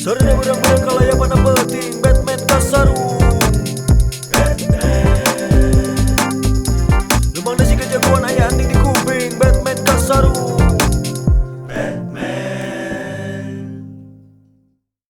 Sore dan budang-budang kalaya pada penting Batman kasarung Batman Lumang dasi kejagoan ayah anting di